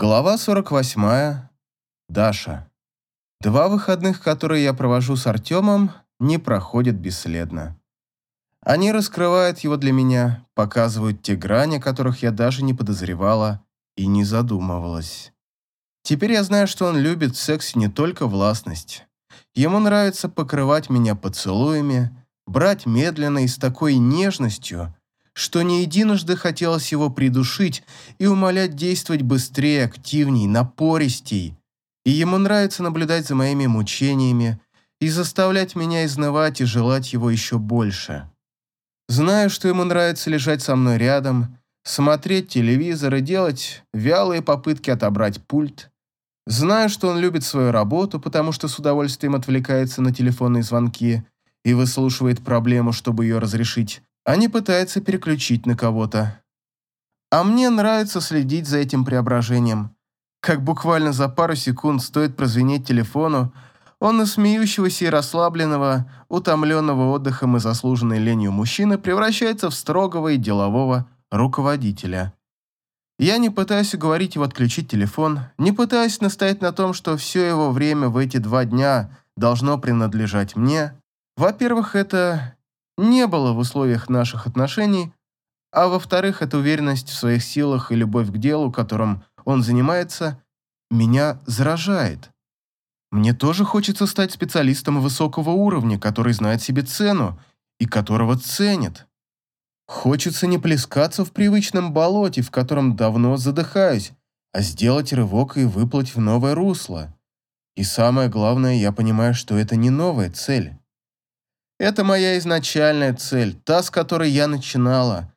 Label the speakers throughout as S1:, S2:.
S1: Глава 48. Даша. Два выходных, которые я провожу с Артемом, не проходят бесследно. Они раскрывают его для меня, показывают те грани, о которых я даже не подозревала и не задумывалась. Теперь я знаю, что он любит в сексе не только властность. Ему нравится покрывать меня поцелуями, брать медленно и с такой нежностью, что не единожды хотелось его придушить и умолять действовать быстрее, активней, напористей. И ему нравится наблюдать за моими мучениями и заставлять меня изнывать и желать его еще больше. Знаю, что ему нравится лежать со мной рядом, смотреть телевизор и делать вялые попытки отобрать пульт. Знаю, что он любит свою работу, потому что с удовольствием отвлекается на телефонные звонки и выслушивает проблему, чтобы ее разрешить а не пытается переключить на кого-то. А мне нравится следить за этим преображением. Как буквально за пару секунд стоит прозвенеть телефону, он из смеющегося и расслабленного, утомленного отдыхом и заслуженной ленью мужчины превращается в строгого и делового руководителя. Я не пытаюсь уговорить его отключить телефон, не пытаюсь настоять на том, что все его время в эти два дня должно принадлежать мне. Во-первых, это не было в условиях наших отношений, а во-вторых, эта уверенность в своих силах и любовь к делу, которым он занимается, меня заражает. Мне тоже хочется стать специалистом высокого уровня, который знает себе цену и которого ценит. Хочется не плескаться в привычном болоте, в котором давно задыхаюсь, а сделать рывок и выплыть в новое русло. И самое главное, я понимаю, что это не новая цель. Это моя изначальная цель, та, с которой я начинала,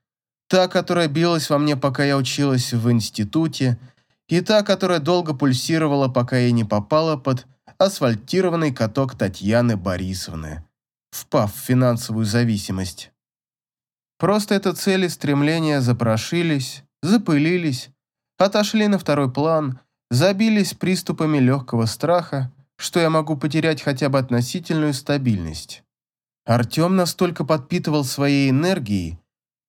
S1: та, которая билась во мне, пока я училась в институте, и та, которая долго пульсировала, пока я не попала под асфальтированный каток Татьяны Борисовны, впав в финансовую зависимость. Просто эта цель и стремления запрошились, запылились, отошли на второй план, забились приступами легкого страха, что я могу потерять хотя бы относительную стабильность. Артем настолько подпитывал своей энергией,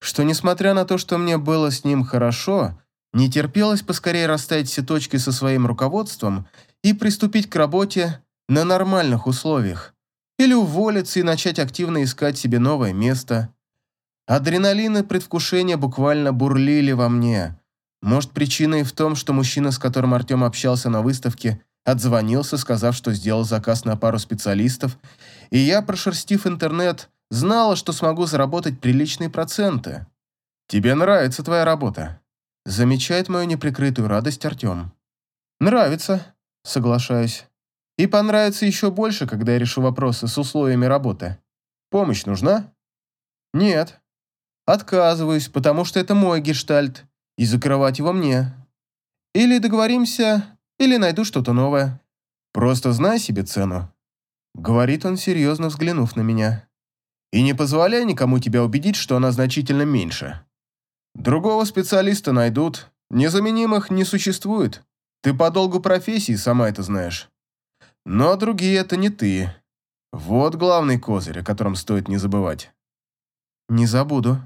S1: что, несмотря на то, что мне было с ним хорошо, не терпелось поскорее расставить все точки со своим руководством и приступить к работе на нормальных условиях, или уволиться и начать активно искать себе новое место. Адреналин и предвкушение буквально бурлили во мне. Может, причина и в том, что мужчина, с которым Артем общался на выставке, отзвонился, сказав, что сделал заказ на пару специалистов, и я, прошерстив интернет, знала, что смогу заработать приличные проценты. «Тебе нравится твоя работа?» Замечает мою неприкрытую радость Артем. «Нравится», соглашаюсь. «И понравится еще больше, когда я решу вопросы с условиями работы. Помощь нужна?» «Нет». «Отказываюсь, потому что это мой гештальт, и закрывать его мне. Или договоримся, или найду что-то новое. Просто знай себе цену. Говорит он, серьезно взглянув на меня. И не позволяй никому тебя убедить, что она значительно меньше. Другого специалиста найдут, незаменимых не существует. Ты по долгу профессии сама это знаешь. Но другие это не ты. Вот главный козырь, о котором стоит не забывать. Не забуду.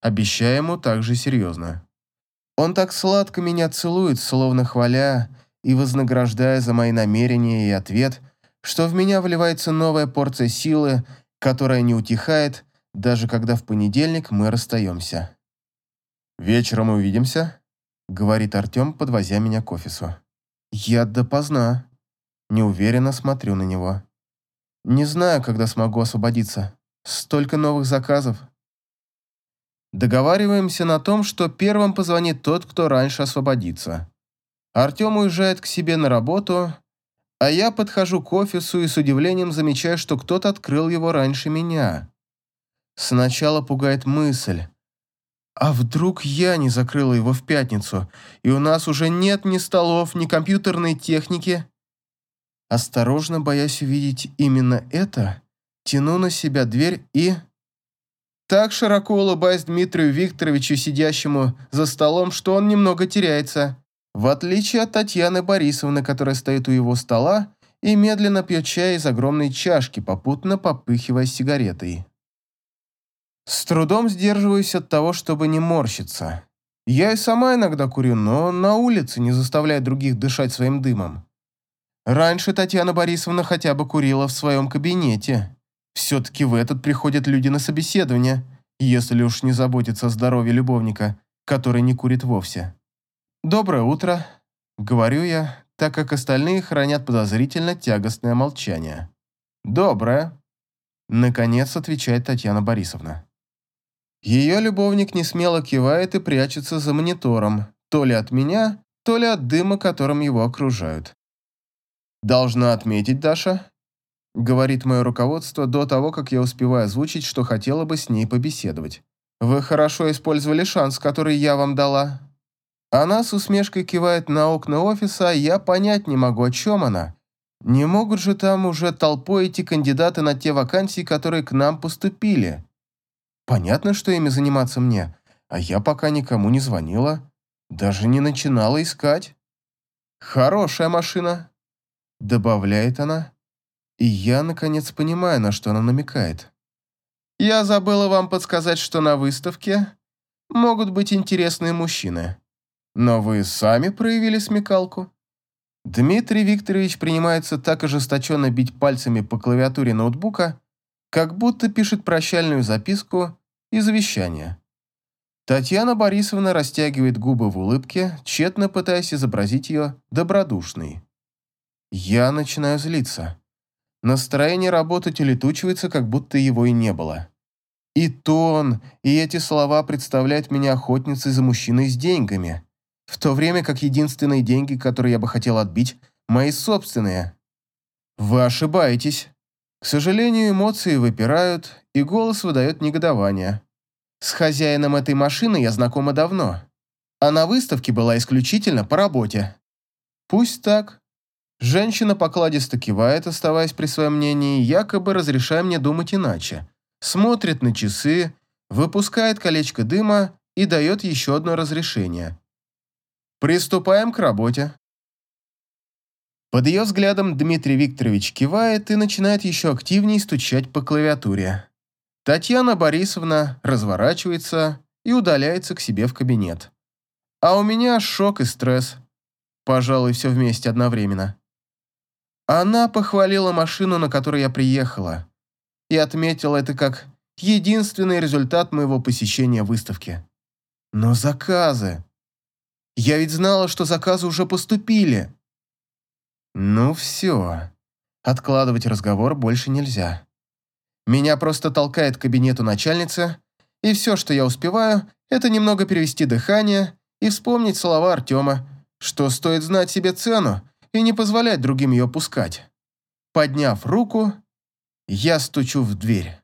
S1: Обещаю ему так же серьезно. Он так сладко меня целует, словно хваля и вознаграждая за мои намерения и ответ, что в меня вливается новая порция силы, которая не утихает, даже когда в понедельник мы расстаемся. «Вечером увидимся», — говорит Артем, подвозя меня к офису. «Я допоздна». Неуверенно смотрю на него. Не знаю, когда смогу освободиться. Столько новых заказов. Договариваемся на том, что первым позвонит тот, кто раньше освободится. Артем уезжает к себе на работу, а я подхожу к офису и с удивлением замечаю, что кто-то открыл его раньше меня. Сначала пугает мысль. А вдруг я не закрыла его в пятницу, и у нас уже нет ни столов, ни компьютерной техники? Осторожно, боясь увидеть именно это, тяну на себя дверь и... Так широко улыбаясь Дмитрию Викторовичу, сидящему за столом, что он немного теряется. В отличие от Татьяны Борисовны, которая стоит у его стола и медленно пьет чай из огромной чашки, попутно попыхивая сигаретой. С трудом сдерживаюсь от того, чтобы не морщиться. Я и сама иногда курю, но на улице не заставляя других дышать своим дымом. Раньше Татьяна Борисовна хотя бы курила в своем кабинете. Все-таки в этот приходят люди на собеседование, если уж не заботиться о здоровье любовника, который не курит вовсе. «Доброе утро», — говорю я, так как остальные хранят подозрительно тягостное молчание. «Доброе», — наконец отвечает Татьяна Борисовна. Ее любовник не смело кивает и прячется за монитором, то ли от меня, то ли от дыма, которым его окружают. «Должна отметить, Даша», — говорит мое руководство до того, как я успеваю озвучить, что хотела бы с ней побеседовать. «Вы хорошо использовали шанс, который я вам дала». Она с усмешкой кивает на окна офиса, а я понять не могу, о чем она. Не могут же там уже толпой идти кандидаты на те вакансии, которые к нам поступили. Понятно, что ими заниматься мне, а я пока никому не звонила, даже не начинала искать. Хорошая машина, добавляет она, и я, наконец, понимаю, на что она намекает. Я забыла вам подсказать, что на выставке могут быть интересные мужчины. Но вы сами проявили смекалку. Дмитрий Викторович принимается так ожесточенно бить пальцами по клавиатуре ноутбука, как будто пишет прощальную записку и завещание. Татьяна Борисовна растягивает губы в улыбке, тщетно пытаясь изобразить ее добродушной. Я начинаю злиться. Настроение работать улетучивается, как будто его и не было. И тон, и эти слова представляют меня охотницей за мужчиной с деньгами, в то время как единственные деньги, которые я бы хотел отбить, мои собственные. Вы ошибаетесь. К сожалению, эмоции выпирают, и голос выдает негодование. С хозяином этой машины я знакома давно, а на выставке была исключительно по работе. Пусть так. Женщина покладисто кивает, оставаясь при своем мнении, якобы разрешая мне думать иначе. Смотрит на часы, выпускает колечко дыма и дает еще одно разрешение. Приступаем к работе. Под ее взглядом Дмитрий Викторович кивает и начинает еще активнее стучать по клавиатуре. Татьяна Борисовна разворачивается и удаляется к себе в кабинет. А у меня шок и стресс. Пожалуй, все вместе одновременно. Она похвалила машину, на которой я приехала, и отметила это как единственный результат моего посещения выставки. Но заказы... Я ведь знала, что заказы уже поступили. Ну все. Откладывать разговор больше нельзя. Меня просто толкает к кабинету начальницы, и все, что я успеваю, это немного перевести дыхание и вспомнить слова Артема, что стоит знать себе цену и не позволять другим ее пускать. Подняв руку, я стучу в дверь.